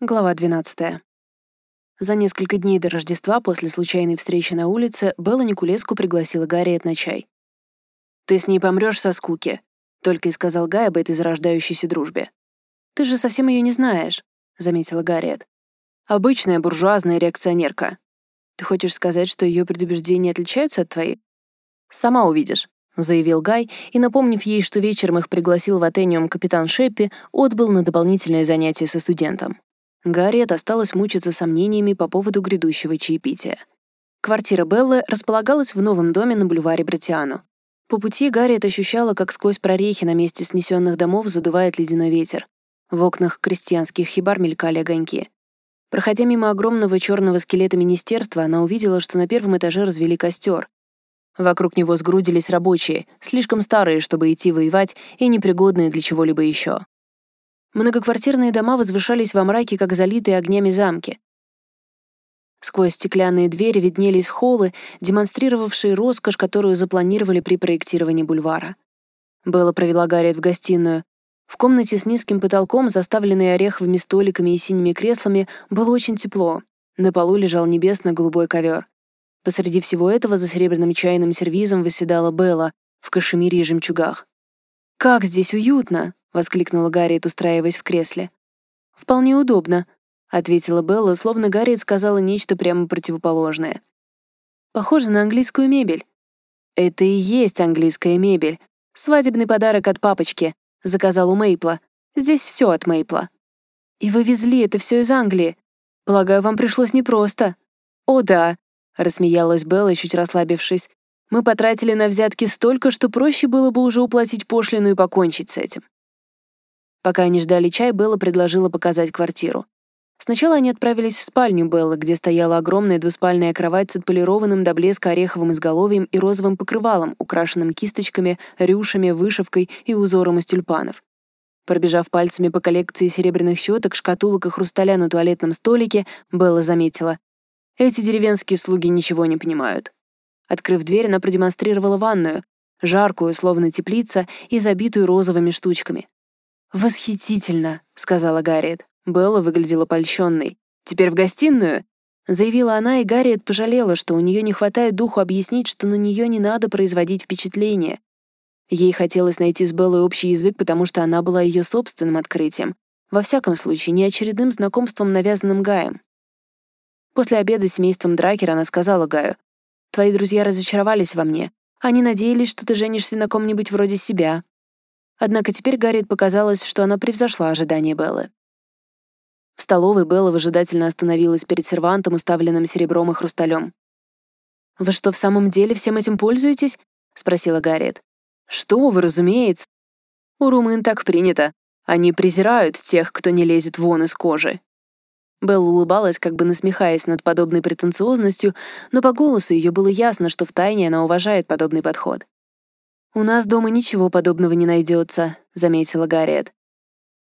Глава 12. За несколько дней до Рождества после случайной встречи на улице Белла Никулеску пригласила Гарриет на чай. «Ты с ней помрёшь со скуки», — только и сказал Гай об этой зарождающейся дружбе. «Ты же совсем её не знаешь», — заметила Гарриет. «Обычная буржуазная реакционерка. Ты хочешь сказать, что её предубеждения отличаются от твоих?» «Сама увидишь», — заявил Гай, и, напомнив ей, что вечером их пригласил в Атениум капитан Шеппи, отбыл на дополнительное занятие со студентом. Гарриет осталась мучиться сомнениями по поводу грядущего чаепития. Квартира Беллы располагалась в новом доме на бульваре Братиану. По пути Гарриет ощущала, как сквозь прорехи на месте снесенных домов задувает ледяной ветер. В окнах крестьянских хибар мелькали огоньки. Проходя мимо огромного черного скелета министерства, она увидела, что на первом этаже развели костер. Вокруг него сгрудились рабочие, слишком старые, чтобы идти воевать, и непригодные для чего-либо еще. Многоквартирные дома возвышались во мраке, как залитые огнями замки. Сквозь стеклянные двери виднелись холлы, демонстрировавшие роскошь, которую запланировали при проектировании бульвара. Белла провела Гарриет в гостиную. В комнате с низким потолком, заставленной ореховыми столиками и синими креслами, было очень тепло. На полу лежал небесно-голубой ковер. Посреди всего этого за серебряным чайным сервизом восседала Белла в кашемире и жемчугах. «Как здесь уютно!» — воскликнула Гарриет, устраиваясь в кресле. «Вполне удобно», — ответила Белла, словно Гарриет сказала нечто прямо противоположное. «Похоже на английскую мебель». «Это и есть английская мебель. Свадебный подарок от папочки. Заказал у Мейпла. Здесь все от Мейпла». «И вы везли это все из Англии. Полагаю, вам пришлось непросто». «О, да», — рассмеялась Белла, чуть расслабившись. «Мы потратили на взятки столько, что проще было бы уже уплатить пошлину и покончить с этим». Пока они ждали чай, Белла предложила показать квартиру. Сначала они отправились в спальню Беллы, где стояла огромная двуспальная кровать с отполированным до блеска ореховым изголовьем и розовым покрывалом, украшенным кисточками, рюшами, вышивкой и узором из тюльпанов. Пробежав пальцами по коллекции серебряных щеток, шкатулок и хрусталя на туалетном столике, Белла заметила. Эти деревенские слуги ничего не понимают. Открыв дверь, она продемонстрировала ванную, жаркую, словно теплица, и забитую розовыми штучками. «Восхитительно», — сказала Гарриет. Белла выглядела польщенной. «Теперь в гостиную?» Заявила она, и Гарриет пожалела, что у нее не хватает духу объяснить, что на нее не надо производить впечатление. Ей хотелось найти с Беллой общий язык, потому что она была ее собственным открытием. Во всяком случае, не очередным знакомством, навязанным Гаем. После обеда с семейством Дракера она сказала Гаю, «Твои друзья разочаровались во мне. Они надеялись, что ты женишься на ком-нибудь вроде себя. Однако теперь Гарриет показалось, что она превзошла ожидания Беллы. В столовой Белла выжидательно остановилась перед сервантом, уставленным серебром и хрусталем. «Вы что, в самом деле всем этим пользуетесь?» — спросила Гарриет. «Что вы, разумеется. У румын так принято. Они презирают тех, кто не лезет вон из кожи». Белла улыбалась, как бы насмехаясь над подобной претенциозностью, но по голосу ее было ясно, что втайне она уважает подобный подход. «У нас дома ничего подобного не найдется», — заметила Гарриет.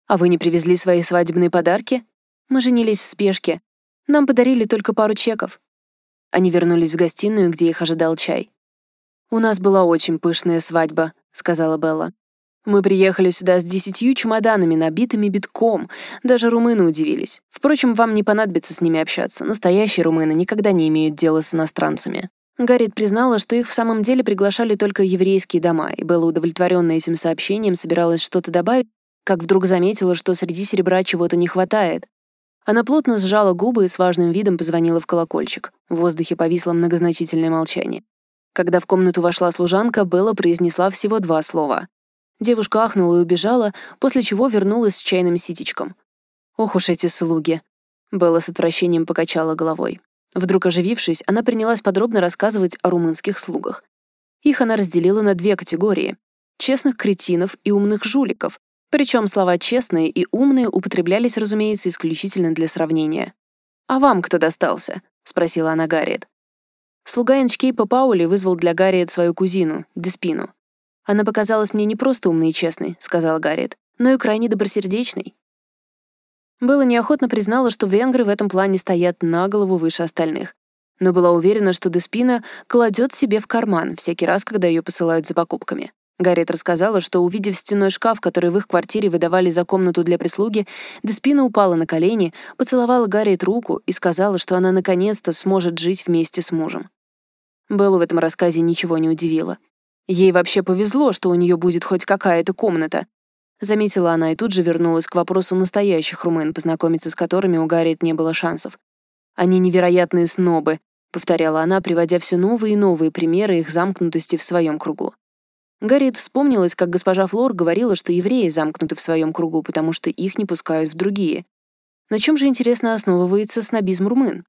«А вы не привезли свои свадебные подарки? Мы женились в спешке. Нам подарили только пару чеков». Они вернулись в гостиную, где их ожидал чай. «У нас была очень пышная свадьба», — сказала Белла. «Мы приехали сюда с десятью чемоданами, набитыми битком. Даже румыны удивились. Впрочем, вам не понадобится с ними общаться. Настоящие румыны никогда не имеют дела с иностранцами». Гарриет признала, что их в самом деле приглашали только еврейские дома, и была удовлетворенна этим сообщением, собиралась что-то добавить, как вдруг заметила, что среди серебра чего-то не хватает. Она плотно сжала губы и с важным видом позвонила в колокольчик. В воздухе повисло многозначительное молчание. Когда в комнату вошла служанка, Белла произнесла всего два слова. Девушка ахнула и убежала, после чего вернулась с чайным ситечком. «Ох уж эти слуги!» Белла с отвращением покачала головой. Вдруг оживившись, она принялась подробно рассказывать о румынских слугах. Их она разделила на две категории — честных кретинов и умных жуликов, причем слова «честные» и «умные» употреблялись, разумеется, исключительно для сравнения. «А вам кто достался?» — спросила она Гарриет. Слуга Инчкейпа Паули вызвал для Гарриет свою кузину, Деспину. «Она показалась мне не просто умной и честной», — сказала Гарриет, «но и крайне добросердечной. Белла неохотно признала, что венгры в этом плане стоят на голову выше остальных, но была уверена, что Деспина кладет себе в карман всякий раз, когда ее посылают за покупками. Гарриет рассказала, что, увидев стеной шкаф, который в их квартире выдавали за комнату для прислуги, Деспина упала на колени, поцеловала Гарриет руку и сказала, что она наконец-то сможет жить вместе с мужем. Беллу в этом рассказе ничего не удивило. Ей вообще повезло, что у нее будет хоть какая-то комната. Заметила она и тут же вернулась к вопросу настоящих румын, познакомиться с которыми у Гарриет не было шансов. «Они невероятные снобы», — повторяла она, приводя все новые и новые примеры их замкнутости в своем кругу. Гарриет вспомнилась, как госпожа Флор говорила, что евреи замкнуты в своем кругу, потому что их не пускают в другие. На чем же, интересно, основывается снобизм румын?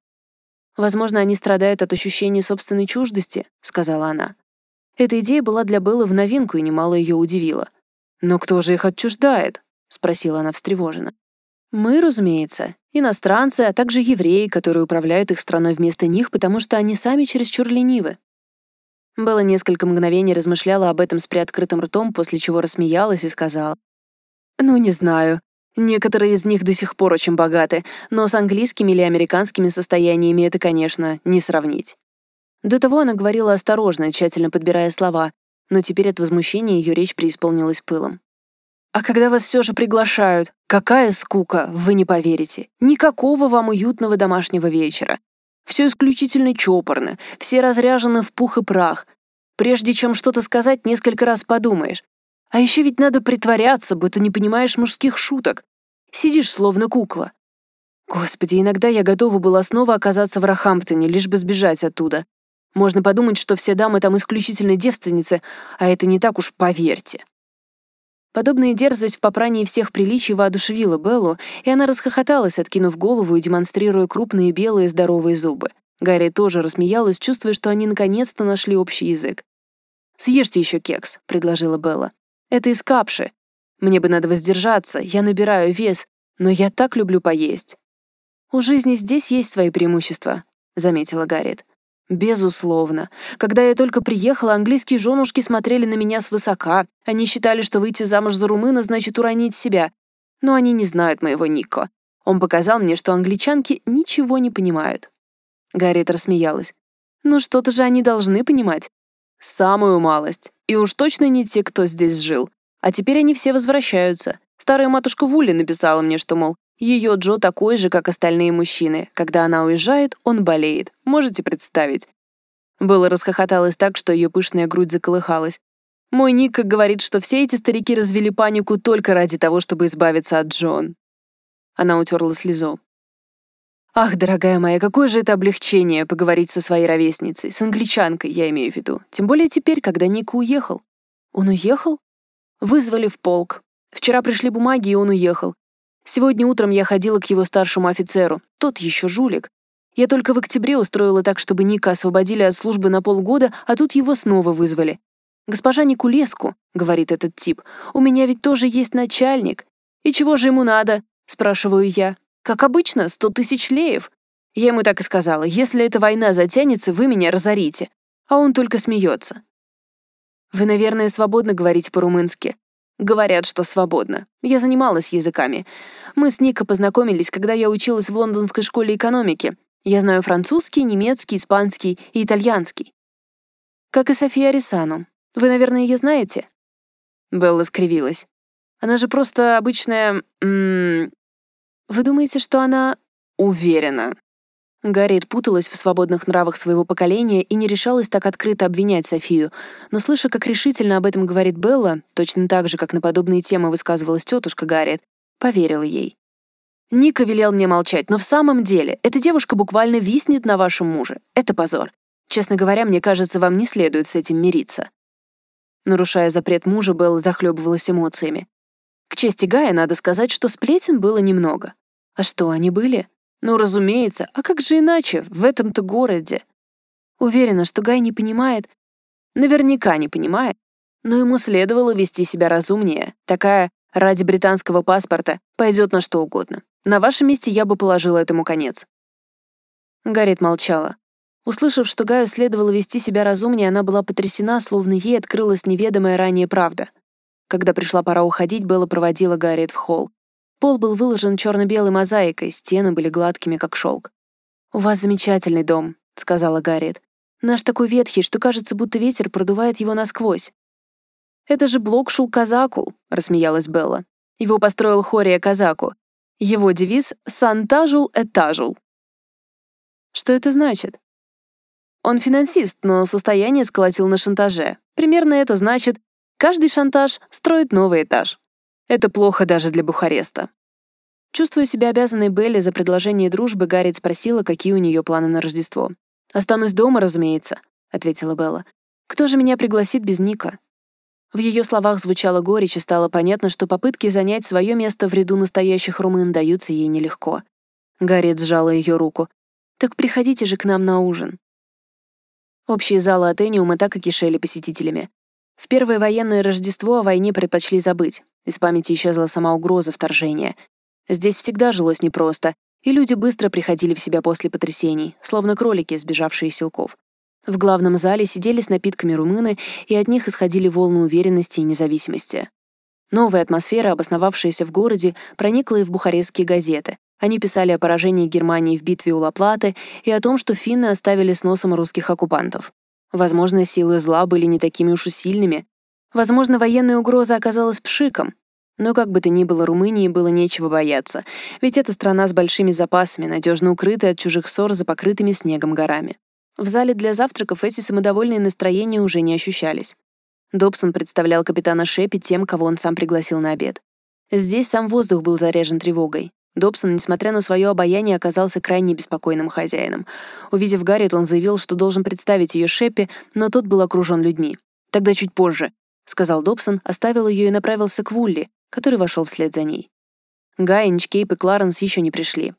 «Возможно, они страдают от ощущения собственной чуждости», — сказала она. Эта идея была для Беллы в новинку и немало ее удивила. «Но кто же их отчуждает?» — спросила она встревоженно. «Мы, разумеется, иностранцы, а также евреи, которые управляют их страной вместо них, потому что они сами чересчур ленивы. Белла несколько мгновений размышляла об этом с приоткрытым ртом, после чего рассмеялась и сказала. «Ну, не знаю. Некоторые из них до сих пор очень богаты, но с английскими или американскими состояниями это, конечно, не сравнить». До того она говорила осторожно, тщательно подбирая слова, но теперь от возмущения ее речь преисполнилась пылом. «А когда вас все же приглашают, какая скука, вы не поверите. Никакого вам уютного домашнего вечера. Все исключительно чопорно, все разряжены в пух и прах. Прежде чем что-то сказать, несколько раз подумаешь. А еще ведь надо притворяться, будто не понимаешь мужских шуток. Сидишь словно кукла. Господи, иногда я готова была снова оказаться в Рахамптоне, лишь бы сбежать оттуда. Можно подумать, что все дамы там исключительно девственницы, а это не так уж, поверьте. Подобная дерзость в попрании всех приличий воодушевила Беллу, и она расхохоталась, откинув голову и демонстрируя крупные белые здоровые зубы. Гарри тоже рассмеялась, чувствуя, что они наконец-то нашли общий язык. «Съешьте еще кекс», — предложила Белла. «Это из капши. Мне бы надо воздержаться, я набираю вес, но я так люблю поесть». «У жизни здесь есть свои преимущества», — заметила Гарриет. Безусловно. Когда я только приехала, английские женушки смотрели на меня свысока. Они считали, что выйти замуж за румына значит уронить себя. Но они не знают моего Нико. Он показал мне, что англичанки ничего не понимают. Гарриет рассмеялась. Ну что-то же они должны понимать. Самую малость. И уж точно не те, кто здесь жил. А теперь они все возвращаются. Старая матушка Вули написала мне, что, мол, ее Джо такой же, как остальные мужчины. Когда она уезжает, он болеет. Можете представить? Было расхохоталась так, что ее пышная грудь заколыхалась. Мой Ника говорит, что все эти старики развели панику только ради того, чтобы избавиться от Джон. Она утерла слезу. Ах, дорогая моя, какое же это облегчение поговорить со своей ровесницей, с англичанкой, я имею в виду. Тем более теперь, когда Ника уехал. Он уехал? Вызвали в полк. Вчера пришли бумаги, и он уехал. Сегодня утром я ходила к его старшему офицеру. Тот еще жулик. Я только в октябре устроила так, чтобы Ника освободили от службы на полгода, а тут его снова вызвали. «Госпожа Никулеску», — говорит этот тип, — «у меня ведь тоже есть начальник». «И чего же ему надо?» — спрашиваю я. «Как обычно, сто тысяч леев». Я ему так и сказала, «Если эта война затянется, вы меня разорите». А он только смеется. «Вы, наверное, свободно говорите по-румынски», Говорят, что свободно. Я занималась языками. Мы с Нико познакомились, когда я училась в лондонской школе экономики. Я знаю французский, немецкий, испанский и итальянский. Как и София Арисану. Вы, наверное, ее знаете? Белла скривилась. Она же просто обычная... М -м... Вы думаете, что она... Уверена. Гарриет путалась в свободных нравах своего поколения и не решалась так открыто обвинять Софию, но слыша, как решительно об этом говорит Белла, точно так же, как на подобные темы высказывалась тетушка Гарриет, поверила ей. «Ника велел мне молчать, но в самом деле эта девушка буквально виснет на вашем муже. Это позор. Честно говоря, мне кажется, вам не следует с этим мириться». Нарушая запрет мужа, Белла захлебывалась эмоциями. К чести Гая надо сказать, что сплетен было немного. А что, они были? Ну, разумеется, а как же иначе, в этом-то городе? Уверена, что Гай не понимает, наверняка не понимает, но ему следовало вести себя разумнее. Такая ради британского паспорта пойдет на что угодно. На вашем месте я бы положила этому конец. Гарриет молчала. Услышав, что Гаю следовало вести себя разумнее, она была потрясена, словно ей открылась неведомая ранее правда. Когда пришла пора уходить, Белла проводила Гарриет в холл. Пол был выложен черно-белой мозаикой, стены были гладкими, как шелк. «У вас замечательный дом», — сказала Гарриет. «Наш такой ветхий, что кажется, будто ветер продувает его насквозь». «Это же блок Шулказакул», — рассмеялась Белла. Его построил Хория Казаку. Его девиз «Сантажул этажул». Что это значит? Он финансист, но состояние сколотил на шантаже. Примерно это значит, каждый шантаж строит новый этаж. Это плохо даже для Бухареста. Чувствуя себя обязанной Белли за предложение дружбы, Гарриет спросила, какие у нее планы на Рождество. «Останусь дома, разумеется», — ответила Белла. «Кто же меня пригласит без Ника?» В ее словах звучала горечь, и стало понятно, что попытки занять свое место в ряду настоящих румын даются ей нелегко. Гарриет сжала ее руку. «Так приходите же к нам на ужин». Общие залы Атениума так и кишели посетителями. В первое военное Рождество о войне предпочли забыть. Из памяти исчезла сама угроза вторжения. Здесь всегда жилось непросто, и люди быстро приходили в себя после потрясений, словно кролики, сбежавшие из селков. В главном зале сидели с напитками румыны, и от них исходили волны уверенности и независимости. Новая атмосфера, обосновавшаяся в городе, проникла и в бухарестские газеты. Они писали о поражении Германии в битве у Лаплаты и о том, что финны оставили с носом русских оккупантов. Возможно, силы зла были не такими уж и сильными. Возможно, военная угроза оказалась пшиком. Но как бы то ни было, Румынии было нечего бояться, ведь это страна с большими запасами, надежно укрытая от чужих ссор за покрытыми снегом горами. В зале для завтраков эти самодовольные настроения уже не ощущались. Добсон представлял капитана Шепи тем, кого он сам пригласил на обед. Здесь сам воздух был заряжен тревогой. Добсон, несмотря на свое обаяние, оказался крайне беспокойным хозяином. Увидев Гарриет, он заявил, что должен представить ее Шеппи, но тот был окружен людьми. «Тогда чуть позже», — сказал Добсон, оставил ее и направился к Вулли, который вошел вслед за ней. Гай, Инчкейп и Кларенс еще не пришли.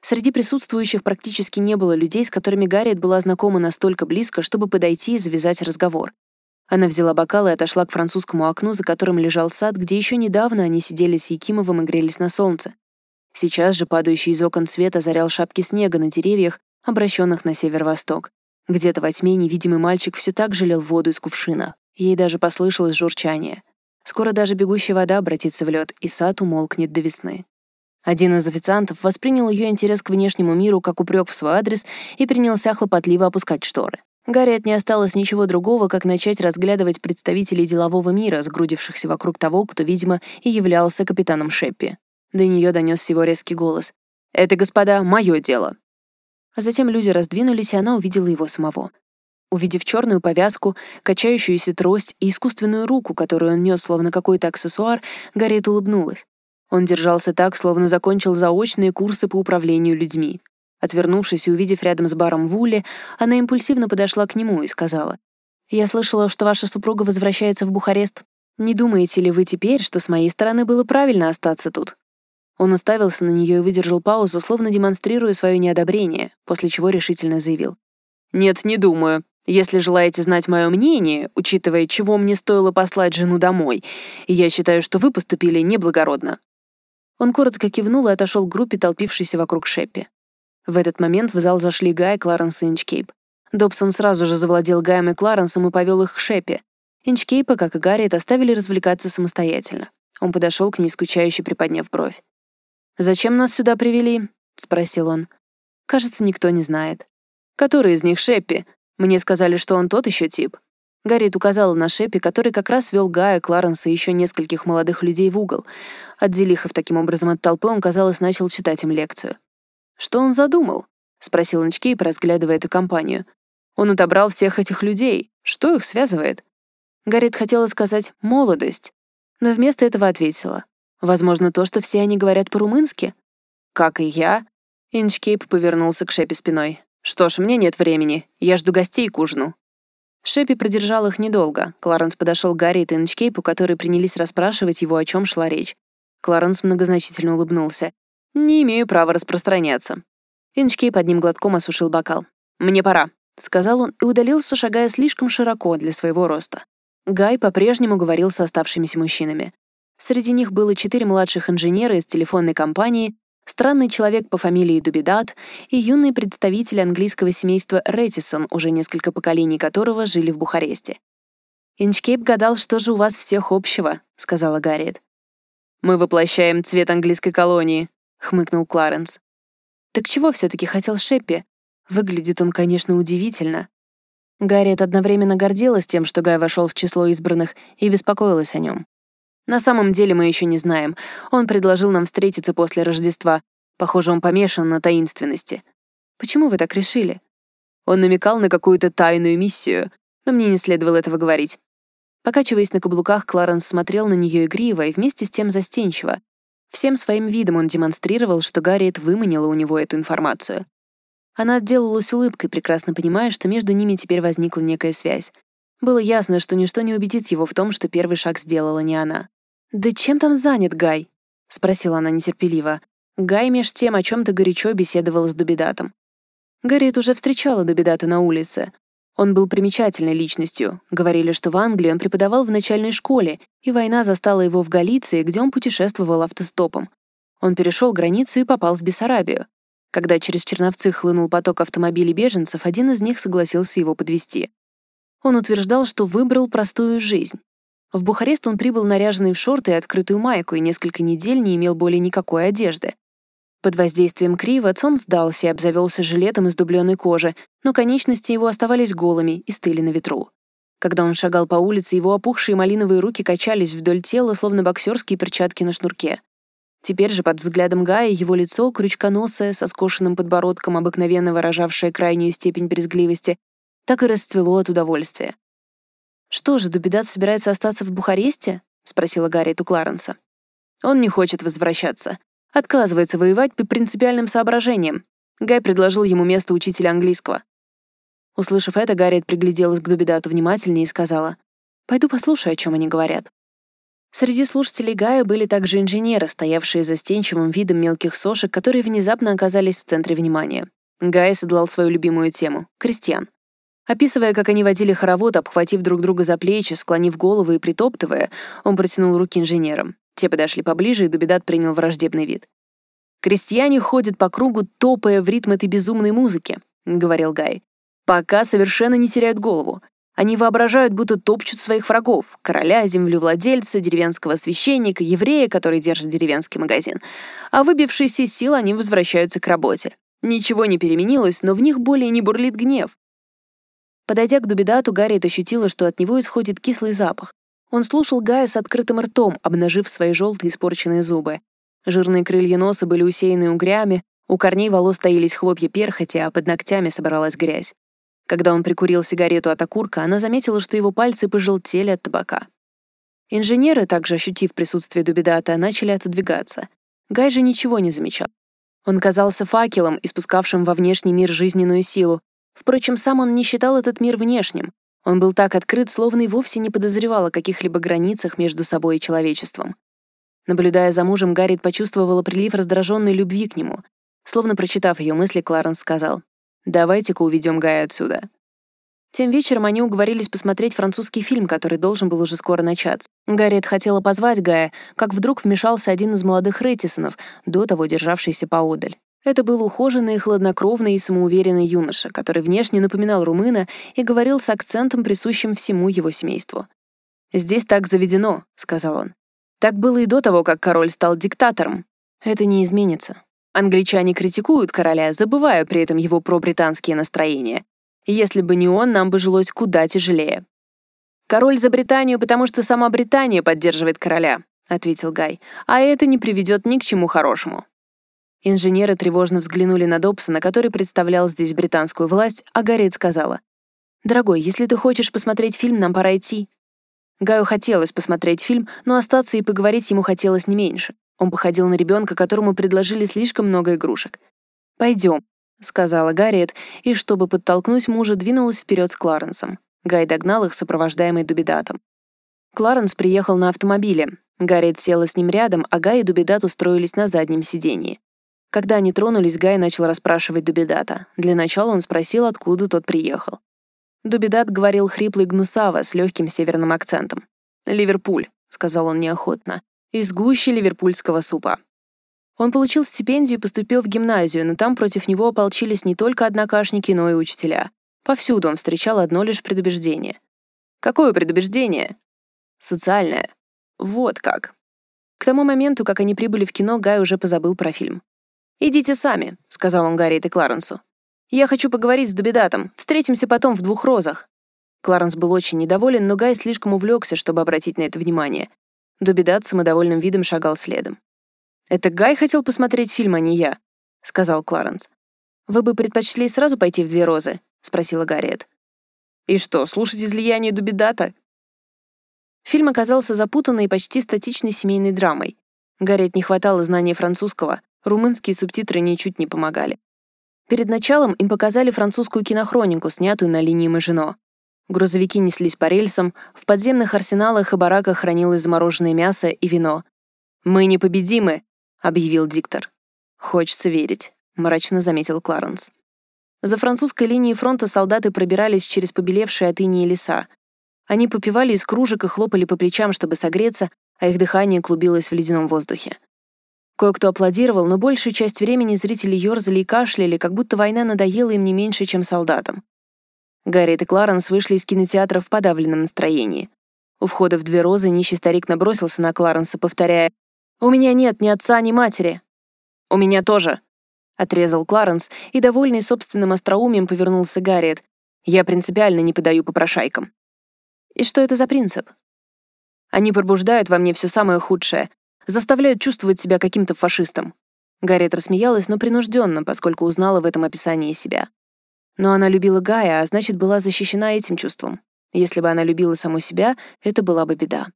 Среди присутствующих практически не было людей, с которыми Гарриет была знакома настолько близко, чтобы подойти и завязать разговор. Она взяла бокал и отошла к французскому окну, за которым лежал сад, где еще недавно они сидели с Якимовым и грелись на солнце. Сейчас же падающий из окон свет озарял шапки снега на деревьях, обращенных на северо-восток. Где-то во тьме невидимый мальчик все так же лил воду из кувшина. Ей даже послышалось журчание. Скоро даже бегущая вода обратится в лед, и сад умолкнет до весны. Один из официантов воспринял ее интерес к внешнему миру как упрек в свой адрес и принялся хлопотливо опускать шторы. Гарриет не осталось ничего другого, как начать разглядывать представителей делового мира, сгрудившихся вокруг того, кто, видимо, и являлся капитаном Шеппи. До нее донесся его резкий голос. «Это, господа, мое дело». А затем люди раздвинулись, и она увидела его самого. Увидев черную повязку, качающуюся трость и искусственную руку, которую он нес словно какой-то аксессуар, Гарриет улыбнулась. Он держался так, словно закончил заочные курсы по управлению людьми. Отвернувшись и увидев рядом с баром Вулли, она импульсивно подошла к нему и сказала, «Я слышала, что ваша супруга возвращается в Бухарест. Не думаете ли вы теперь, что с моей стороны было правильно остаться тут?» Он уставился на нее и выдержал паузу, словно демонстрируя свое неодобрение, после чего решительно заявил. «Нет, не думаю. Если желаете знать мое мнение, учитывая, чего мне стоило послать жену домой, я считаю, что вы поступили неблагородно». Он коротко кивнул и отошел к группе, толпившейся вокруг Шеппи. В этот момент в зал зашли Гай, Кларенс и Инчкейп. Добсон сразу же завладел Гаем и Кларенсом и повел их к Шеппи. Инчкейпа, как и Гарриет, оставили развлекаться самостоятельно. Он подошел к ней, скучающе приподняв бровь. «Зачем нас сюда привели?» — спросил он. «Кажется, никто не знает». «Который из них Шеппи? Мне сказали, что он тот еще тип». Гарриет указала на Шеппи, который как раз вел Гая, Кларенса и еще нескольких молодых людей в угол. Отделив их таким образом от толпы, он, казалось, начал читать им лекцию. «Что он задумал?» — спросил Инчкейп, разглядывая эту компанию. «Он отобрал всех этих людей. Что их связывает?» Гарриет хотела сказать «молодость», но вместо этого ответила. Возможно, то, что все они говорят по-румынски? Как и я. Инчкейп повернулся к Шепи спиной. Что ж, мне нет времени. Я жду гостей к ужину. Шепи продержал их недолго. Кларенс подошел к Гарри и Инчкейпу, которые принялись расспрашивать его, о чем шла речь. Кларенс многозначительно улыбнулся. «Не имею права распространяться». Инчкейп одним глотком осушил бокал. «Мне пора», — сказал он и удалился, шагая слишком широко для своего роста. Гай по-прежнему говорил с оставшимися мужчинами. Среди них было четыре младших инженера из телефонной компании, странный человек по фамилии Дубидат и юный представитель английского семейства Рэттисон, уже несколько поколений которого жили в Бухаресте. «Инчкейп гадал, что же у вас всех общего», — сказала Гарриет. «Мы воплощаем цвет английской колонии», — хмыкнул Кларенс. «Так чего все-таки хотел Шеппи? Выглядит он, конечно, удивительно». Гарриет одновременно гордилась тем, что Гай вошел в число избранных, и беспокоилась о нем. «На самом деле мы еще не знаем. Он предложил нам встретиться после Рождества. Похоже, он помешан на таинственности. Почему вы так решили?» Он намекал на какую-то тайную миссию, но мне не следовало этого говорить. Покачиваясь на каблуках, Кларенс смотрел на нее игриво и вместе с тем застенчиво. Всем своим видом он демонстрировал, что Гарриет выманила у него эту информацию. Она отделалась улыбкой, прекрасно понимая, что между ними теперь возникла некая связь. Было ясно, что ничто не убедит его в том, что первый шаг сделала не она. «Да чем там занят Гай?» — спросила она нетерпеливо. Гай меж тем о чем то горячо беседовал с Дубидатом. Гарриет уже встречала Дубидата на улице. Он был примечательной личностью. Говорили, что в Англии он преподавал в начальной школе, и война застала его в Галиции, где он путешествовал автостопом. Он перешел границу и попал в Бессарабию. Когда через Черновцы хлынул поток автомобилей беженцев, один из них согласился его подвести. Он утверждал, что выбрал простую жизнь. В Бухарест он прибыл наряженный в шорты и открытую майку и несколько недель не имел более никакой одежды. Под воздействием крива Цон сдался и обзавелся жилетом из дубленой кожи, но конечности его оставались голыми и стыли на ветру. Когда он шагал по улице, его опухшие малиновые руки качались вдоль тела, словно боксерские перчатки на шнурке. Теперь же под взглядом Гая его лицо, крючконосое, со скошенным подбородком, обыкновенно выражавшее крайнюю степень брезгливости, так и расцвело от удовольствия. «Что же, Дубидат собирается остаться в Бухаресте?» — спросила Гарри у Кларенса. «Он не хочет возвращаться. Отказывается воевать по принципиальным соображениям. Гай предложил ему место учителя английского. Услышав это, Гарриет пригляделась к Дубидату внимательнее и сказала, «Пойду послушаю, о чем они говорят». Среди слушателей Гая были также инженеры, стоявшие за стенчивым видом мелких сошек, которые внезапно оказались в центре внимания. Гай седлал свою любимую тему — крестьян. Описывая, как они водили хоровод, обхватив друг друга за плечи, склонив головы и притоптывая, он протянул руки инженерам. Те подошли поближе, и Дубидат принял враждебный вид. «Крестьяне ходят по кругу, топая в ритм этой безумной музыки», — говорил Гай. «Пока совершенно не теряют голову. Они воображают, будто топчут своих врагов — короля, землевладельца, деревенского священника, еврея, который держит деревенский магазин. А выбившиеся из сил они возвращаются к работе. Ничего не переменилось, но в них более не бурлит гнев. Подойдя к Дубидату, Гарриет ощутила, что от него исходит кислый запах. Он слушал Гая с открытым ртом, обнажив свои желтые испорченные зубы. Жирные крылья носа были усеяны угрями, у корней волос таились хлопья перхоти, а под ногтями собралась грязь. Когда он прикурил сигарету от окурка, она заметила, что его пальцы пожелтели от табака. Инженеры, также ощутив присутствие Дубидата, начали отодвигаться. Гай же ничего не замечал. Он казался факелом, испускавшим во внешний мир жизненную силу. Впрочем, сам он не считал этот мир внешним. Он был так открыт, словно и вовсе не подозревал о каких-либо границах между собой и человечеством. Наблюдая за мужем, Гарриет почувствовала прилив раздраженной любви к нему. Словно прочитав ее мысли, Кларенс сказал, «Давайте-ка уведем Гая отсюда». Тем вечером они уговорились посмотреть французский фильм, который должен был уже скоро начаться. Гарриет хотела позвать Гая, как вдруг вмешался один из молодых Рэттисонов, до того державшийся поодаль. Это был ухоженный, хладнокровный и самоуверенный юноша, который внешне напоминал румына и говорил с акцентом, присущим всему его семейству. «Здесь так заведено», — сказал он. «Так было и до того, как король стал диктатором. Это не изменится. Англичане критикуют короля, забывая при этом его пробританские настроения. Если бы не он, нам бы жилось куда тяжелее». «Король за Британию, потому что сама Британия поддерживает короля», — ответил Гай, «а это не приведет ни к чему хорошему». Инженеры тревожно взглянули на Добсона, который представлял здесь британскую власть, а Гарриет сказала, «Дорогой, если ты хочешь посмотреть фильм, нам пора идти». Гаю хотелось посмотреть фильм, но остаться и поговорить ему хотелось не меньше. Он походил на ребенка, которому предложили слишком много игрушек. «Пойдем», — сказала Гарриет, и, чтобы подтолкнуть мужа, двинулась вперед с Кларенсом. Гай догнал их, сопровождаемый Дубидатом. Кларенс приехал на автомобиле. Гарриет села с ним рядом, а Гай и Дубидат устроились на заднем сидении. Когда они тронулись, Гай начал расспрашивать Дубидата. Для начала он спросил, откуда тот приехал. Дубидат говорил хриплый гнусаво, с легким северным акцентом. «Ливерпуль», — сказал он неохотно, — «из гущи ливерпульского супа». Он получил стипендию и поступил в гимназию, но там против него ополчились не только однокашники, но и учителя. Повсюду он встречал одно лишь предубеждение. Какое предубеждение? Социальное. Вот как. К тому моменту, как они прибыли в кино, Гай уже позабыл про фильм. «Идите сами», — сказал он Гарри и Кларенсу. «Я хочу поговорить с Дубидатом. Встретимся потом в двух розах». Кларенс был очень недоволен, но Гай слишком увлекся, чтобы обратить на это внимание. Дубидат самодовольным видом шагал следом. «Это Гай хотел посмотреть фильм, а не я», — сказал Кларенс. «Вы бы предпочли сразу пойти в «Две розы»?» — спросила Гарриет. «И что, слушать излияние Дубидата?» Фильм оказался запутанной и почти статичной семейной драмой. Гарриет не хватало знания французского, румынские субтитры ничуть не помогали. Перед началом им показали французскую кинохронику, снятую на линии Мажино. Грузовики неслись по рельсам, в подземных арсеналах и бараках хранилось замороженное мясо и вино. «Мы непобедимы», — объявил диктор. «Хочется верить», — мрачно заметил Кларенс. За французской линией фронта солдаты пробирались через побелевшие от инии леса. Они попивали из кружек и хлопали по плечам, чтобы согреться, а их дыхание клубилось в ледяном воздухе. Кое-кто аплодировал, но большую часть времени зрители ёрзали и кашляли, как будто война надоела им не меньше, чем солдатам. Гарриет и Кларенс вышли из кинотеатра в подавленном настроении. У входа в две розы нищий старик набросился на Кларенса, повторяя «У меня нет ни отца, ни матери». «У меня тоже», — отрезал Кларенс и, довольный собственным остроумием, повернулся Гарриет. «Я принципиально не подаю попрошайкам». «И что это за принцип?» «Они пробуждают во мне все самое худшее, заставляют чувствовать себя каким-то фашистом». Гарриет рассмеялась, но принужденно, поскольку узнала в этом описании себя. Но она любила Гая, а значит, была защищена этим чувством. Если бы она любила саму себя, это была бы беда.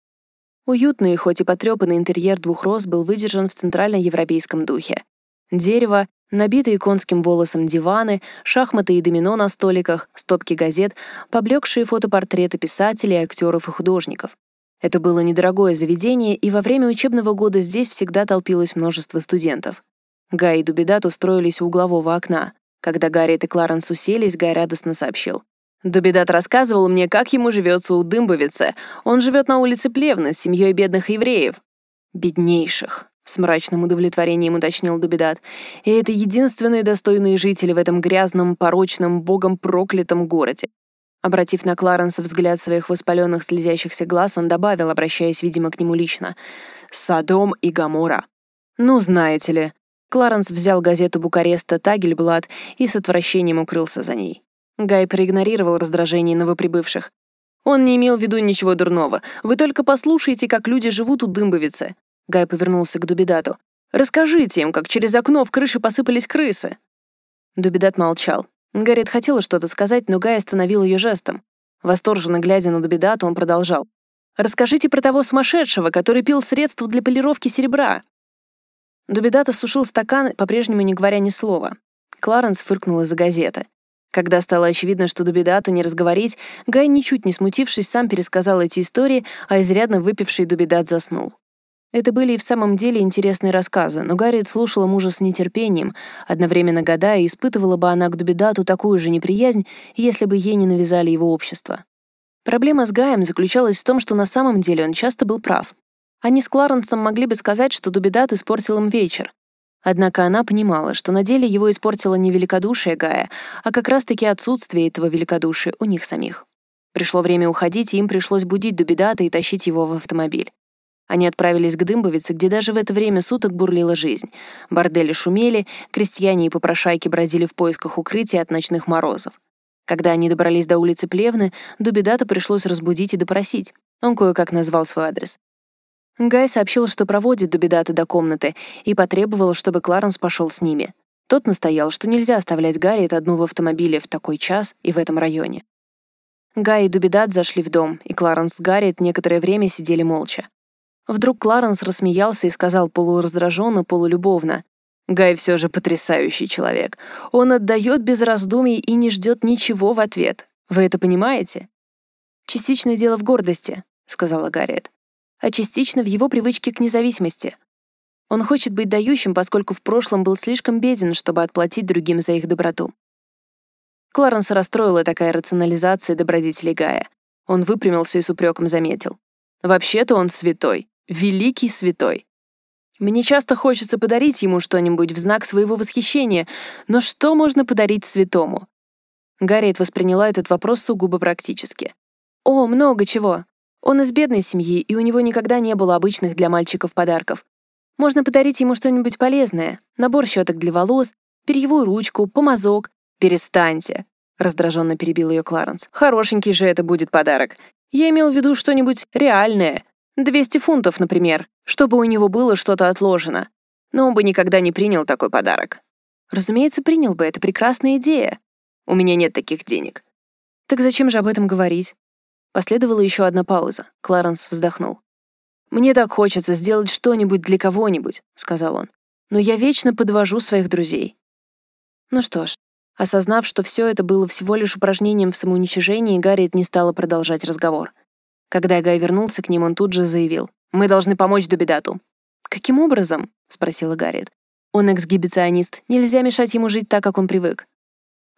Уютный, хоть и потрепанный интерьер двух роз был выдержан в центральноевропейском духе. Дерево, набитые конским волосом диваны, шахматы и домино на столиках, стопки газет, поблекшие фотопортреты писателей, актеров и художников. Это было недорогое заведение, и во время учебного года здесь всегда толпилось множество студентов. Гай и Дубидат устроились у углового окна. Когда Гарриет и Кларенс уселись, Гай радостно сообщил. Дубидат рассказывал мне, как ему живется у Дымбовицы. Он живет на улице Плевны с семьей бедных евреев. Беднейших, с мрачным удовлетворением уточнил Дубидат. И это единственные достойные жители в этом грязном, порочном, богом проклятом городе. Обратив на Кларенса взгляд своих воспаленных слезящихся глаз, он добавил, обращаясь, видимо, к нему лично. «Содом и Гамора». «Ну, знаете ли, Кларенс взял газету Букареста «Тагельблат» и с отвращением укрылся за ней. Гай проигнорировал раздражение новоприбывших. Он не имел в виду ничего дурного. Вы только послушайте, как люди живут у Дымбовицы. Гай повернулся к Дубидату. Расскажите им, как через окно в крыше посыпались крысы. Дубидат молчал. Гарриет хотела что-то сказать, но Гай остановил ее жестом. Восторженно глядя на Дубидата, он продолжал. «Расскажите про того сумасшедшего, который пил средства для полировки серебра. Дубидат осушил стакан, по-прежнему не говоря ни слова. Кларенс фыркнул из-за газеты. Когда стало очевидно, что Дубидата не разговорить, Гай, ничуть не смутившись, сам пересказал эти истории, а изрядно выпивший Дубидат заснул. Это были и в самом деле интересные рассказы, но Гарриет слушала мужа с нетерпением, одновременно гадая, испытывала бы она к Дубидату такую же неприязнь, если бы ей не навязали его общество. Проблема с Гаем заключалась в том, что на самом деле он часто был прав. Они с Кларенсом могли бы сказать, что Дубидат испортил им вечер. Однако она понимала, что на деле его испортило не великодушие Гая, а как раз-таки отсутствие этого великодушия у них самих. Пришло время уходить, и им пришлось будить Дубидата и тащить его в автомобиль. Они отправились к Дымбовице, где даже в это время суток бурлила жизнь. Бордели шумели, крестьяне и попрошайки бродили в поисках укрытия от ночных морозов. Когда они добрались до улицы Плевны, Дубидата пришлось разбудить и допросить. Он кое-как назвал свой адрес. Гай сообщил, что проводит Дубидата до комнаты, и потребовал, чтобы Кларенс пошел с ними. Тот настоял, что нельзя оставлять Гарриет одну в автомобиле в такой час и в этом районе. Гай и Дубидат зашли в дом, и Кларенс с Гарриет некоторое время сидели молча. Вдруг Кларенс рассмеялся и сказал полураздраженно, полулюбовно. «Гай все же потрясающий человек. Он отдает без раздумий и не ждет ничего в ответ. Вы это понимаете?» «Частичное дело в гордости», — сказала Гарриет а частично в его привычке к независимости. Он хочет быть дающим, поскольку в прошлом был слишком беден, чтобы отплатить другим за их доброту. Кларенса расстроила такая рационализация добродетелей Гая. Он выпрямился и с упреком заметил. «Вообще-то он святой. Великий святой. Мне часто хочется подарить ему что-нибудь в знак своего восхищения, но что можно подарить святому?» Гарриет восприняла этот вопрос сугубо практически. «О, много чего. Он из бедной семьи, и у него никогда не было обычных для мальчиков подарков. Можно подарить ему что-нибудь полезное. Набор щеток для волос, перьевую ручку, помазок. Перестаньте. — раздраженно перебил ее Кларенс. «Хорошенький же это будет подарок. Я имел в виду что-нибудь реальное. 200 фунтов, например, чтобы у него было что-то отложено. Но он бы никогда не принял такой подарок». «Разумеется, принял бы, это прекрасная идея. У меня нет таких денег». «Так зачем же об этом говорить?» Последовала еще одна пауза. Кларенс вздохнул. «Мне так хочется сделать что-нибудь для кого-нибудь», — сказал он. «Но я вечно подвожу своих друзей». Ну что ж, осознав, что все это было всего лишь упражнением в самоуничижении, Гарриет не стала продолжать разговор. Когда Гай вернулся к ним, он тут же заявил. «Мы должны помочь Дубидату». «Каким образом?» — спросила Гарриет. «Он эксгибиционист. Нельзя мешать ему жить так, как он привык».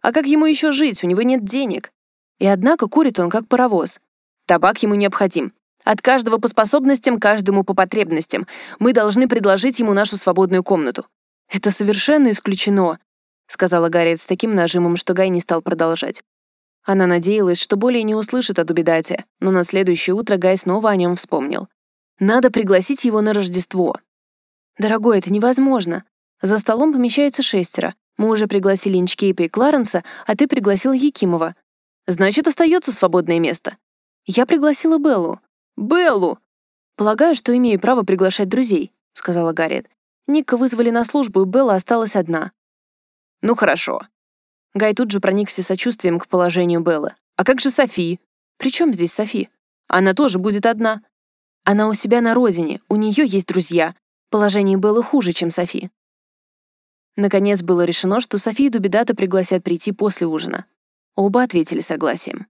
«А как ему еще жить? У него нет денег». И однако курит он как паровоз. Табак ему необходим. От каждого по способностям, каждому по потребностям. Мы должны предложить ему нашу свободную комнату. Это совершенно исключено, сказала Гарриет с таким нажимом, что Гай не стал продолжать. Она надеялась, что более не услышит о Дубидате, но на следующее утро Гай снова о нем вспомнил. Надо пригласить его на Рождество. Дорогой, это невозможно. За столом помещается шестеро. Мы уже пригласили Инчкейпа и Кларенса, а ты пригласил Якимова. Значит, остается свободное место. Я пригласила Беллу. Беллу! Полагаю, что имею право приглашать друзей, сказала Гарриет. Ника вызвали на службу, и Белла осталась одна. Ну хорошо. Гай тут же проникся сочувствием к положению Беллы. А как же Софи? При чем здесь Софи? Она тоже будет одна. Она у себя на родине, у нее есть друзья. Положение Беллы хуже, чем Софи. Наконец было решено, что Софи и Дубидата пригласят прийти после ужина. Оба ответили согласием.